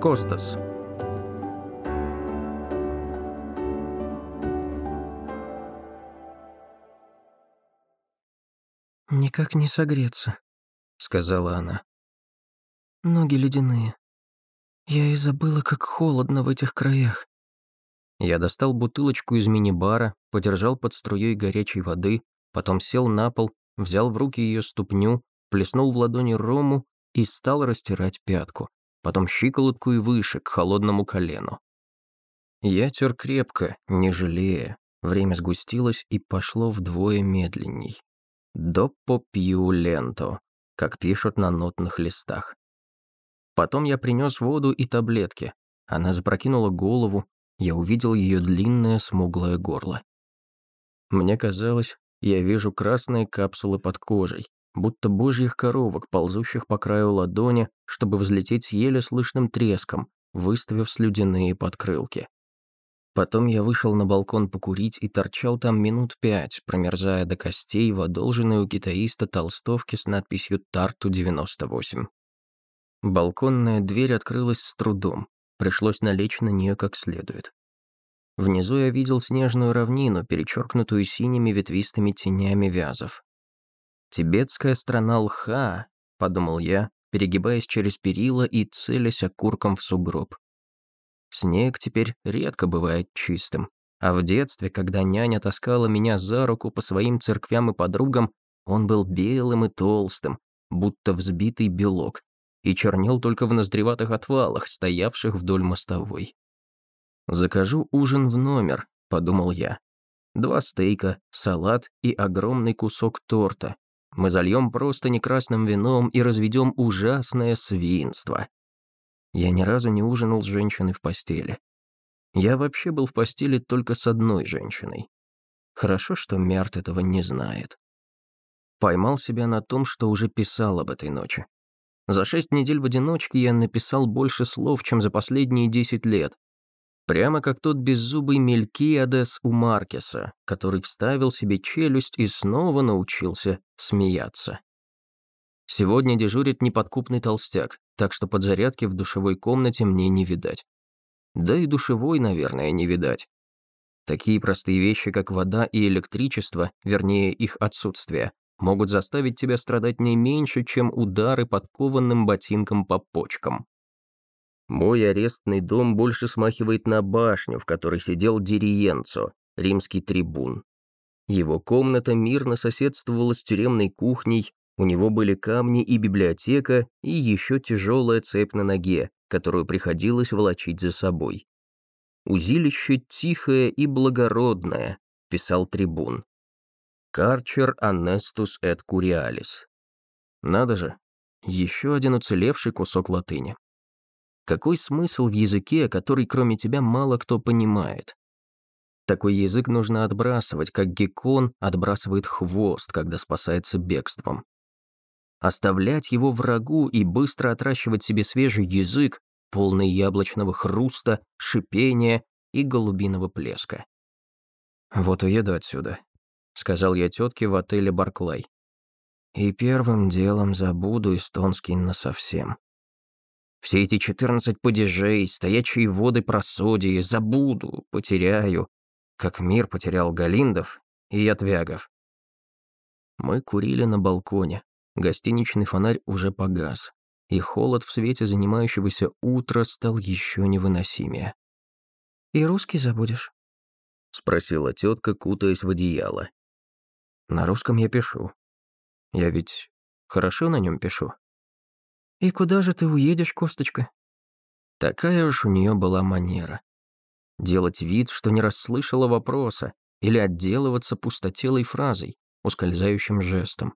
Костас. «Никак не согреться», — сказала она. «Ноги ледяные. Я и забыла, как холодно в этих краях». Я достал бутылочку из мини-бара, подержал под струей горячей воды, потом сел на пол, взял в руки ее ступню, плеснул в ладони рому и стал растирать пятку, потом щиколотку и выше, к холодному колену. Я тер крепко, не жалея. Время сгустилось и пошло вдвое медленней. «Доппо пью ленто», как пишут на нотных листах. Потом я принес воду и таблетки. Она запрокинула голову, я увидел ее длинное смуглое горло. Мне казалось, я вижу красные капсулы под кожей, будто божьих коровок, ползущих по краю ладони, чтобы взлететь с еле слышным треском, выставив слюдяные подкрылки. Потом я вышел на балкон покурить и торчал там минут пять, промерзая до костей в одолженной у китаиста толстовке с надписью «Тарту-98». Балконная дверь открылась с трудом, пришлось налечь на нее как следует. Внизу я видел снежную равнину, перечеркнутую синими ветвистыми тенями вязов. «Тибетская страна лха», — подумал я, перегибаясь через перила и целясь окурком в сугроб. Снег теперь редко бывает чистым, а в детстве, когда няня таскала меня за руку по своим церквям и подругам, он был белым и толстым, будто взбитый белок, и чернел только в ноздреватых отвалах, стоявших вдоль мостовой. «Закажу ужин в номер», — подумал я. Два стейка, салат и огромный кусок торта, мы зальем просто не красным вином и разведем ужасное свинство. Я ни разу не ужинал с женщиной в постели. Я вообще был в постели только с одной женщиной. Хорошо, что Мерт этого не знает. Поймал себя на том, что уже писал об этой ночи. За шесть недель в одиночке я написал больше слов, чем за последние десять лет, Прямо как тот беззубый Мелькиадес у Маркеса, который вставил себе челюсть и снова научился смеяться. Сегодня дежурит неподкупный толстяк, так что подзарядки в душевой комнате мне не видать. Да и душевой, наверное, не видать. Такие простые вещи, как вода и электричество, вернее, их отсутствие, могут заставить тебя страдать не меньше, чем удары подкованным ботинком по почкам. Мой арестный дом больше смахивает на башню, в которой сидел Дириенцо, римский трибун. Его комната мирно соседствовала с тюремной кухней, у него были камни и библиотека, и еще тяжелая цепь на ноге, которую приходилось волочить за собой. «Узилище тихое и благородное», — писал трибун. «Карчер анестус эт куриалис». Надо же, еще один уцелевший кусок латыни. Какой смысл в языке, который кроме тебя мало кто понимает? Такой язык нужно отбрасывать, как геккон отбрасывает хвост, когда спасается бегством. Оставлять его врагу и быстро отращивать себе свежий язык, полный яблочного хруста, шипения и голубиного плеска. «Вот уеду отсюда», — сказал я тетке в отеле «Барклай». «И первым делом забуду эстонский насовсем». Все эти четырнадцать падежей, стоячие воды просодии, забуду, потеряю, как мир потерял Галиндов и Ятвягов. Мы курили на балконе, гостиничный фонарь уже погас, и холод в свете занимающегося утра стал еще невыносимее. «И русский забудешь?» — спросила тетка, кутаясь в одеяло. «На русском я пишу. Я ведь хорошо на нем пишу?» «И куда же ты уедешь, Косточка?» Такая уж у нее была манера. Делать вид, что не расслышала вопроса, или отделываться пустотелой фразой, ускользающим жестом.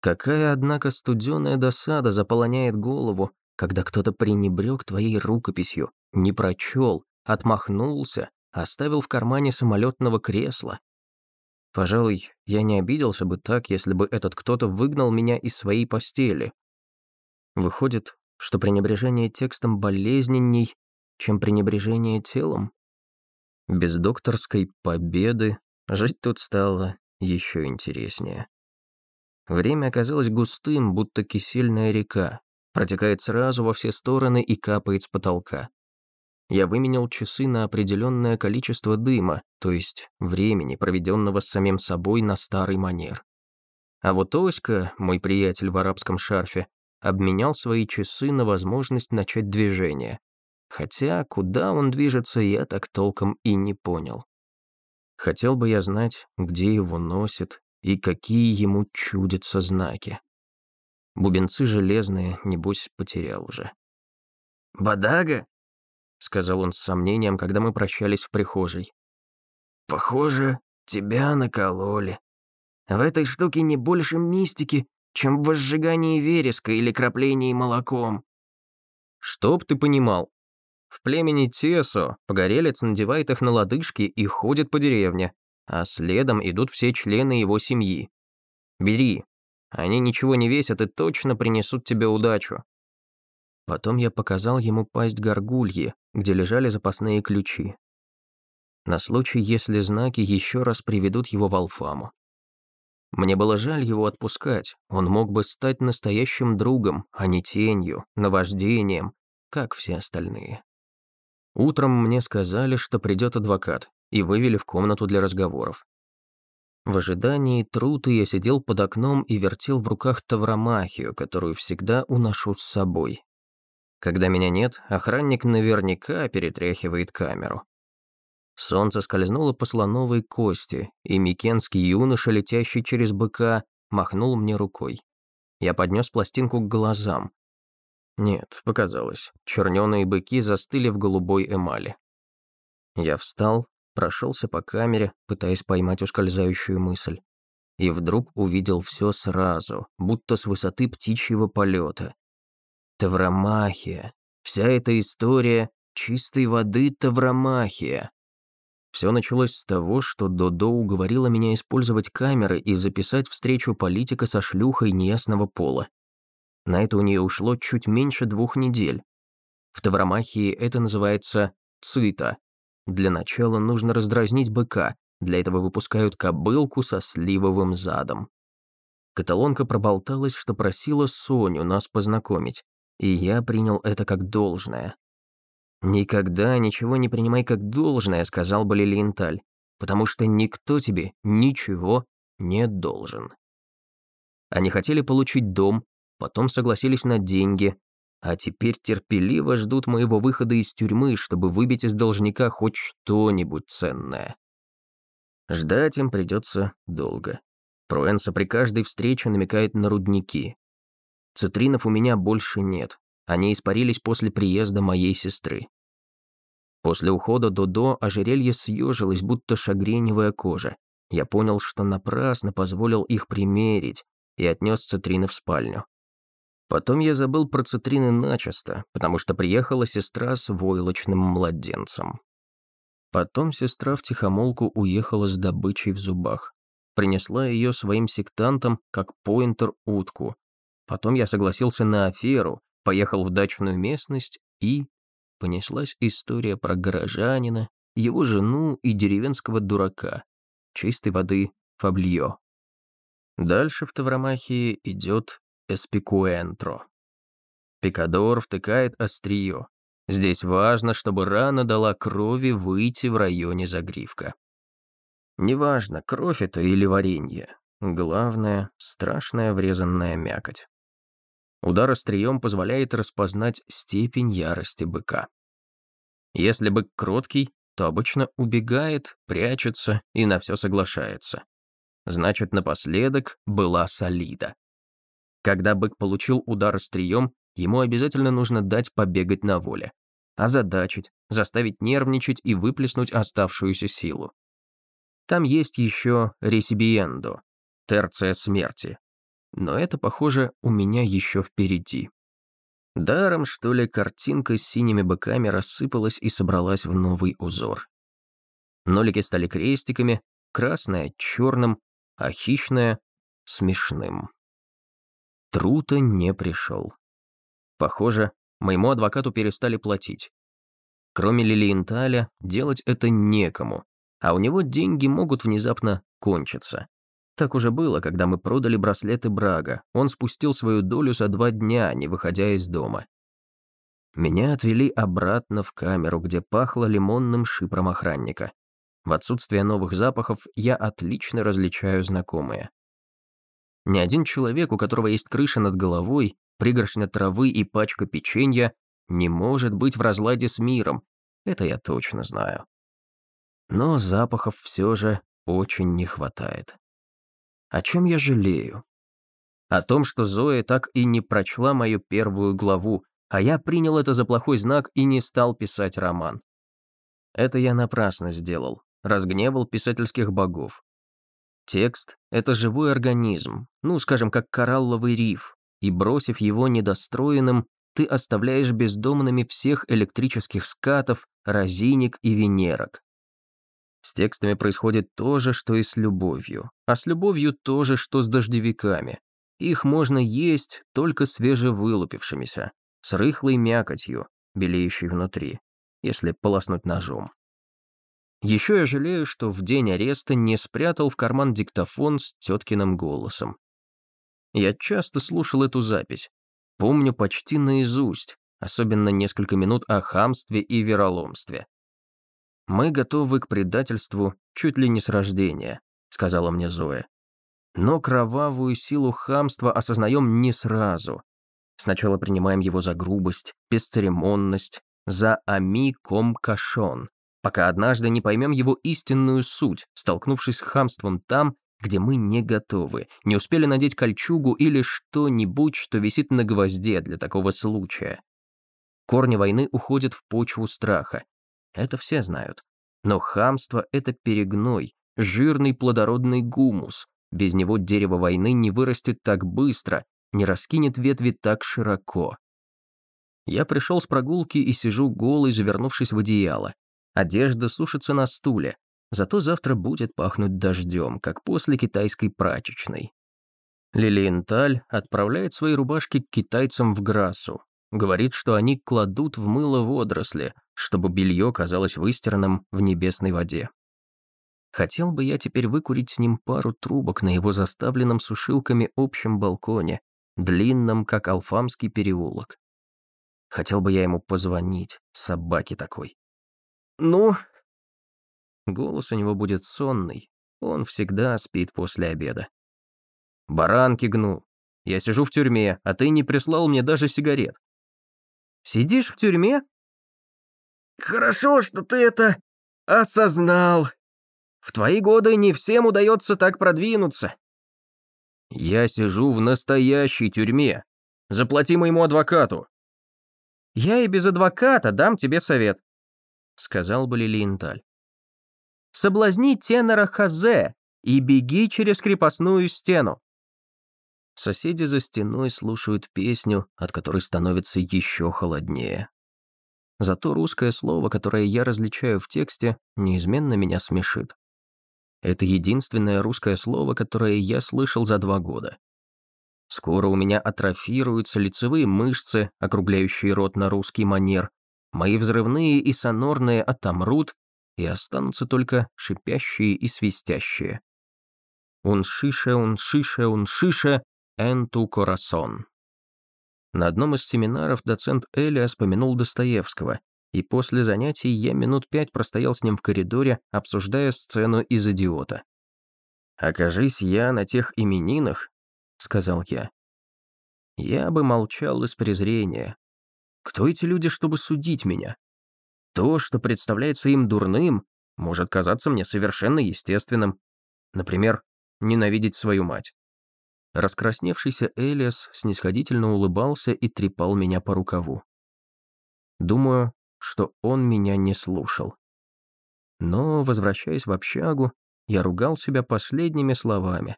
Какая, однако, студеная досада заполоняет голову, когда кто-то пренебрег твоей рукописью, не прочел, отмахнулся, оставил в кармане самолетного кресла. Пожалуй, я не обиделся бы так, если бы этот кто-то выгнал меня из своей постели, Выходит, что пренебрежение текстом болезненней, чем пренебрежение телом? Без докторской победы жить тут стало еще интереснее. Время оказалось густым, будто кисельная река, протекает сразу во все стороны и капает с потолка. Я выменял часы на определенное количество дыма, то есть времени, проведенного с самим собой на старый манер. А вот Оська, мой приятель в арабском шарфе, обменял свои часы на возможность начать движение. Хотя куда он движется, я так толком и не понял. Хотел бы я знать, где его носит и какие ему чудятся знаки. Бубенцы железные, небось, потерял уже. «Бадага?» — сказал он с сомнением, когда мы прощались в прихожей. «Похоже, тебя накололи. В этой штуке не больше мистики, чем в возжигании вереска или краплении молоком». «Чтоб ты понимал, в племени Тесо погорелец надевает их на лодыжки и ходит по деревне, а следом идут все члены его семьи. Бери, они ничего не весят и точно принесут тебе удачу. Потом я показал ему пасть горгульи, где лежали запасные ключи. На случай, если знаки еще раз приведут его в Алфаму. Мне было жаль его отпускать, он мог бы стать настоящим другом, а не тенью, наваждением, как все остальные. Утром мне сказали, что придет адвокат, и вывели в комнату для разговоров. В ожидании труты я сидел под окном и вертел в руках тавромахию, которую всегда уношу с собой. Когда меня нет, охранник наверняка перетряхивает камеру. Солнце скользнуло по слоновой кости, и микенский юноша, летящий через быка, махнул мне рукой. Я поднес пластинку к глазам. Нет, показалось. Чернёные быки застыли в голубой эмали. Я встал, прошелся по камере, пытаясь поймать ускользающую мысль. И вдруг увидел все сразу, будто с высоты птичьего полета. Тавромахия. Вся эта история чистой воды Тавромахия. Все началось с того, что Додо уговорила меня использовать камеры и записать встречу политика со шлюхой неясного пола. На это у нее ушло чуть меньше двух недель. В Тавромахии это называется цита, для начала нужно раздразнить быка, для этого выпускают кобылку со сливовым задом. Каталонка проболталась, что просила Соню нас познакомить, и я принял это как должное. «Никогда ничего не принимай как должное», — сказал бы Лилиенталь, «потому что никто тебе ничего не должен». Они хотели получить дом, потом согласились на деньги, а теперь терпеливо ждут моего выхода из тюрьмы, чтобы выбить из должника хоть что-нибудь ценное. Ждать им придется долго. Пруэнса при каждой встрече намекает на рудники. Цитринов у меня больше нет. Они испарились после приезда моей сестры. После ухода Додо ожерелье съежилось, будто шагреневая кожа. Я понял, что напрасно позволил их примерить и отнес Цитрина в спальню. Потом я забыл про цитрины начисто, потому что приехала сестра с войлочным младенцем. Потом сестра втихомолку уехала с добычей в зубах. Принесла ее своим сектантам, как поинтер утку. Потом я согласился на аферу, поехал в дачную местность и... Понеслась история про горожанина, его жену и деревенского дурака. Чистой воды Фабльо. Дальше в Тавромахии идет эспикуэнтро. Пикадор втыкает острие. Здесь важно, чтобы рана дала крови выйти в районе загривка. Неважно, кровь это или варенье. Главное — страшная врезанная мякоть. Удар острием позволяет распознать степень ярости быка. Если бык кроткий, то обычно убегает, прячется и на все соглашается. Значит, напоследок была солида. Когда бык получил удар острием, ему обязательно нужно дать побегать на воле. Озадачить, заставить нервничать и выплеснуть оставшуюся силу. Там есть еще ресибиендо, терция смерти. Но это, похоже, у меня еще впереди. Даром, что ли, картинка с синими быками рассыпалась и собралась в новый узор. Нолики стали крестиками, красное — черным, а хищное — смешным. Трута не пришел. Похоже, моему адвокату перестали платить. Кроме Лилиенталя, делать это некому, а у него деньги могут внезапно кончиться. Так уже было, когда мы продали браслеты Брага. Он спустил свою долю за два дня, не выходя из дома. Меня отвели обратно в камеру, где пахло лимонным шипром охранника. В отсутствие новых запахов я отлично различаю знакомые. Ни один человек, у которого есть крыша над головой, пригоршня травы и пачка печенья, не может быть в разладе с миром. Это я точно знаю. Но запахов все же очень не хватает. О чем я жалею? О том, что Зоя так и не прочла мою первую главу, а я принял это за плохой знак и не стал писать роман. Это я напрасно сделал, разгневал писательских богов. Текст — это живой организм, ну, скажем, как коралловый риф, и бросив его недостроенным, ты оставляешь бездомными всех электрических скатов, разиник и венерок. С текстами происходит то же, что и с любовью, а с любовью то же, что с дождевиками. Их можно есть только свежевылупившимися, с рыхлой мякотью, белеющей внутри, если полоснуть ножом. Еще я жалею, что в день ареста не спрятал в карман диктофон с теткиным голосом. Я часто слушал эту запись, помню почти наизусть, особенно несколько минут о хамстве и вероломстве. «Мы готовы к предательству чуть ли не с рождения», — сказала мне Зоя. «Но кровавую силу хамства осознаем не сразу. Сначала принимаем его за грубость, бесцеремонность, за ами-ком кашон, пока однажды не поймем его истинную суть, столкнувшись с хамством там, где мы не готовы, не успели надеть кольчугу или что-нибудь, что висит на гвозде для такого случая. Корни войны уходят в почву страха. Это все знают. Но хамство — это перегной, жирный плодородный гумус. Без него дерево войны не вырастет так быстро, не раскинет ветви так широко. Я пришел с прогулки и сижу голый, завернувшись в одеяло. Одежда сушится на стуле, зато завтра будет пахнуть дождем, как после китайской прачечной. Лилиенталь отправляет свои рубашки к китайцам в Грасу. Говорит, что они кладут в мыло водоросли, чтобы белье казалось выстиранным в небесной воде. Хотел бы я теперь выкурить с ним пару трубок на его заставленном сушилками общем балконе, длинном, как Алфамский переулок. Хотел бы я ему позвонить, собаке такой. «Ну?» Голос у него будет сонный, он всегда спит после обеда. «Баранки гну. Я сижу в тюрьме, а ты не прислал мне даже сигарет». «Сидишь в тюрьме?» «Хорошо, что ты это осознал. В твои годы не всем удается так продвинуться». «Я сижу в настоящей тюрьме. Заплати моему адвокату». «Я и без адвоката дам тебе совет сказал бы Лилиенталь. «Соблазни тенора Хазе и беги через крепостную стену». Соседи за стеной слушают песню, от которой становится еще холоднее. Зато русское слово, которое я различаю в тексте, неизменно меня смешит. Это единственное русское слово, которое я слышал за два года. Скоро у меня атрофируются лицевые мышцы, округляющие рот на русский манер, Мои взрывные и сонорные отомрут, и останутся только шипящие и свистящие. «Un шише, un шише, un шише, tu corazón». На одном из семинаров доцент Элиас помянул Достоевского, и после занятий я минут пять простоял с ним в коридоре, обсуждая сцену из «Идиота». «Окажись я на тех именинах», — сказал я. Я бы молчал из презрения, кто эти люди, чтобы судить меня? То, что представляется им дурным, может казаться мне совершенно естественным. Например, ненавидеть свою мать. Раскрасневшийся Элиас снисходительно улыбался и трепал меня по рукаву. Думаю, что он меня не слушал. Но, возвращаясь в общагу, я ругал себя последними словами.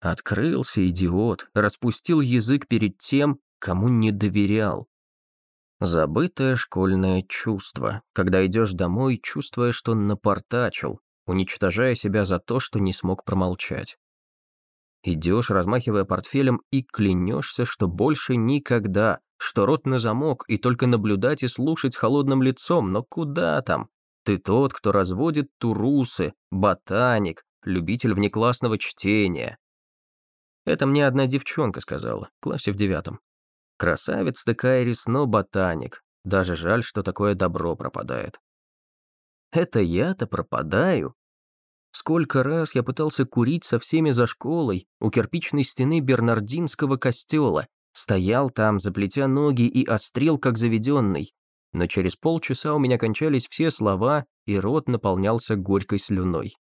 Открылся идиот, распустил язык перед тем, кому не доверял. Забытое школьное чувство, когда идешь домой, чувствуя, что напортачил, уничтожая себя за то, что не смог промолчать. Идешь, размахивая портфелем, и клянешься, что больше никогда, что рот на замок, и только наблюдать и слушать холодным лицом, но куда там? Ты тот, кто разводит турусы, ботаник, любитель внеклассного чтения. Это мне одна девчонка сказала, в классе в девятом. Красавец ты, Кайрис, но ботаник. Даже жаль, что такое добро пропадает. Это я-то пропадаю? Сколько раз я пытался курить со всеми за школой у кирпичной стены Бернардинского костела, стоял там, заплетя ноги и острел, как заведенный. Но через полчаса у меня кончались все слова, и рот наполнялся горькой слюной.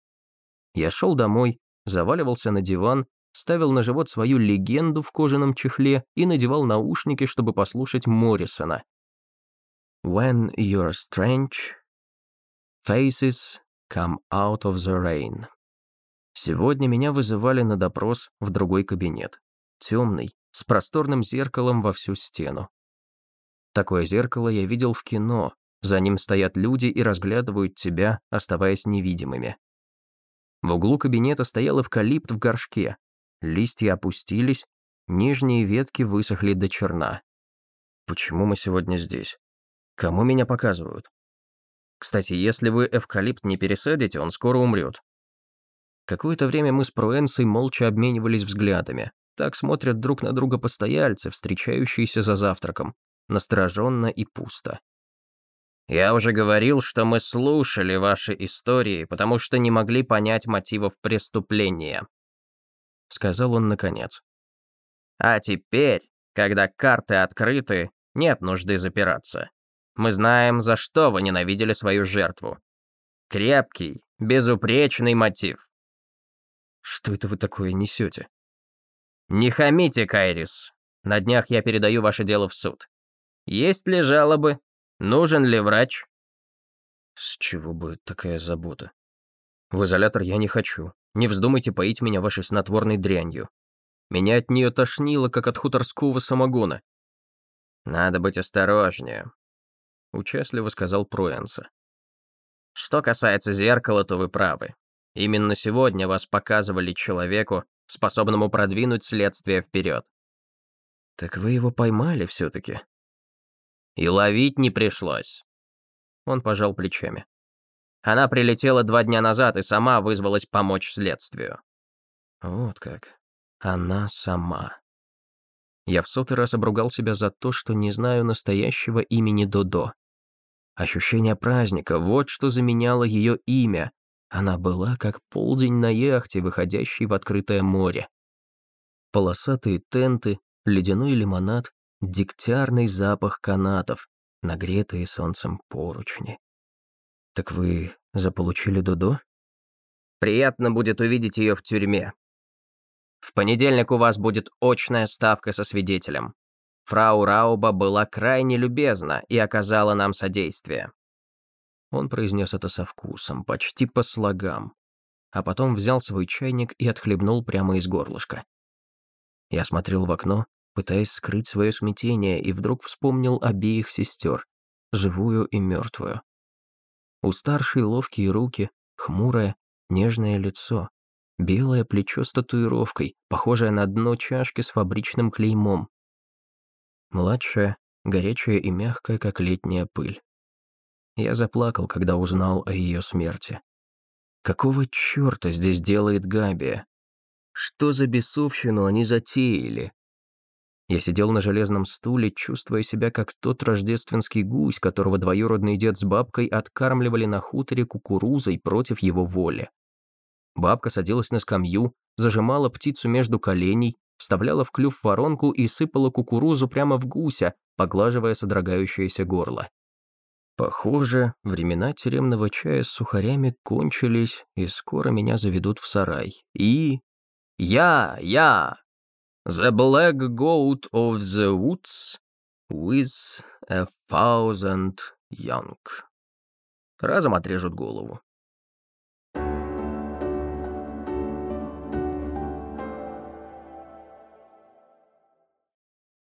Я шел домой, заваливался на диван, ставил на живот свою легенду в кожаном чехле и надевал наушники, чтобы послушать Моррисона. When you're strange, faces come out of the rain. Сегодня меня вызывали на допрос в другой кабинет. Темный, с просторным зеркалом во всю стену. Такое зеркало я видел в кино. За ним стоят люди и разглядывают тебя, оставаясь невидимыми. В углу кабинета стоял эвкалипт в горшке. Листья опустились, нижние ветки высохли до черна. Почему мы сегодня здесь? Кому меня показывают? Кстати, если вы эвкалипт не пересадите, он скоро умрет. Какое-то время мы с Пруэнсой молча обменивались взглядами. Так смотрят друг на друга постояльцы, встречающиеся за завтраком настороженно и пусто. «Я уже говорил, что мы слушали ваши истории, потому что не могли понять мотивов преступления», — сказал он наконец. «А теперь, когда карты открыты, нет нужды запираться. Мы знаем, за что вы ненавидели свою жертву. Крепкий, безупречный мотив». «Что это вы такое несете?» «Не хамите, Кайрис. На днях я передаю ваше дело в суд. Есть ли жалобы? Нужен ли врач? С чего бы такая забота? В изолятор я не хочу. Не вздумайте поить меня вашей снотворной дрянью. Меня от нее тошнило, как от хуторского самогона. Надо быть осторожнее, участливо сказал Проэнса. Что касается зеркала, то вы правы. Именно сегодня вас показывали человеку, способному продвинуть следствие вперед. Так вы его поймали все-таки? И ловить не пришлось. Он пожал плечами. Она прилетела два дня назад и сама вызвалась помочь следствию. Вот как. Она сама. Я в сотый раз обругал себя за то, что не знаю настоящего имени Додо. Ощущение праздника — вот что заменяло ее имя. Она была как полдень на яхте, выходящей в открытое море. Полосатые тенты, ледяной лимонад, дегтярный запах канатов, нагретые солнцем поручни. «Так вы заполучили Дудо?» «Приятно будет увидеть ее в тюрьме. В понедельник у вас будет очная ставка со свидетелем. Фрау Рауба была крайне любезна и оказала нам содействие». Он произнес это со вкусом, почти по слогам, а потом взял свой чайник и отхлебнул прямо из горлышка. Я смотрел в окно, пытаясь скрыть свое смятение, и вдруг вспомнил обеих сестер, живую и мертвую. У старшей ловкие руки, хмурое, нежное лицо, белое плечо с татуировкой, похожее на дно чашки с фабричным клеймом. Младшая, горячая и мягкая, как летняя пыль. Я заплакал, когда узнал о ее смерти. Какого черта здесь делает Габия? Что за бесовщину они затеяли? Я сидел на железном стуле, чувствуя себя как тот рождественский гусь, которого двоюродный дед с бабкой откармливали на хуторе кукурузой против его воли. Бабка садилась на скамью, зажимала птицу между коленей, вставляла в клюв воронку и сыпала кукурузу прямо в гуся, поглаживая содрогающееся горло. Похоже, времена тюремного чая с сухарями кончились, и скоро меня заведут в сарай. И... Я, я, The black goat of the woods with a thousand young. Разом отрежут голову.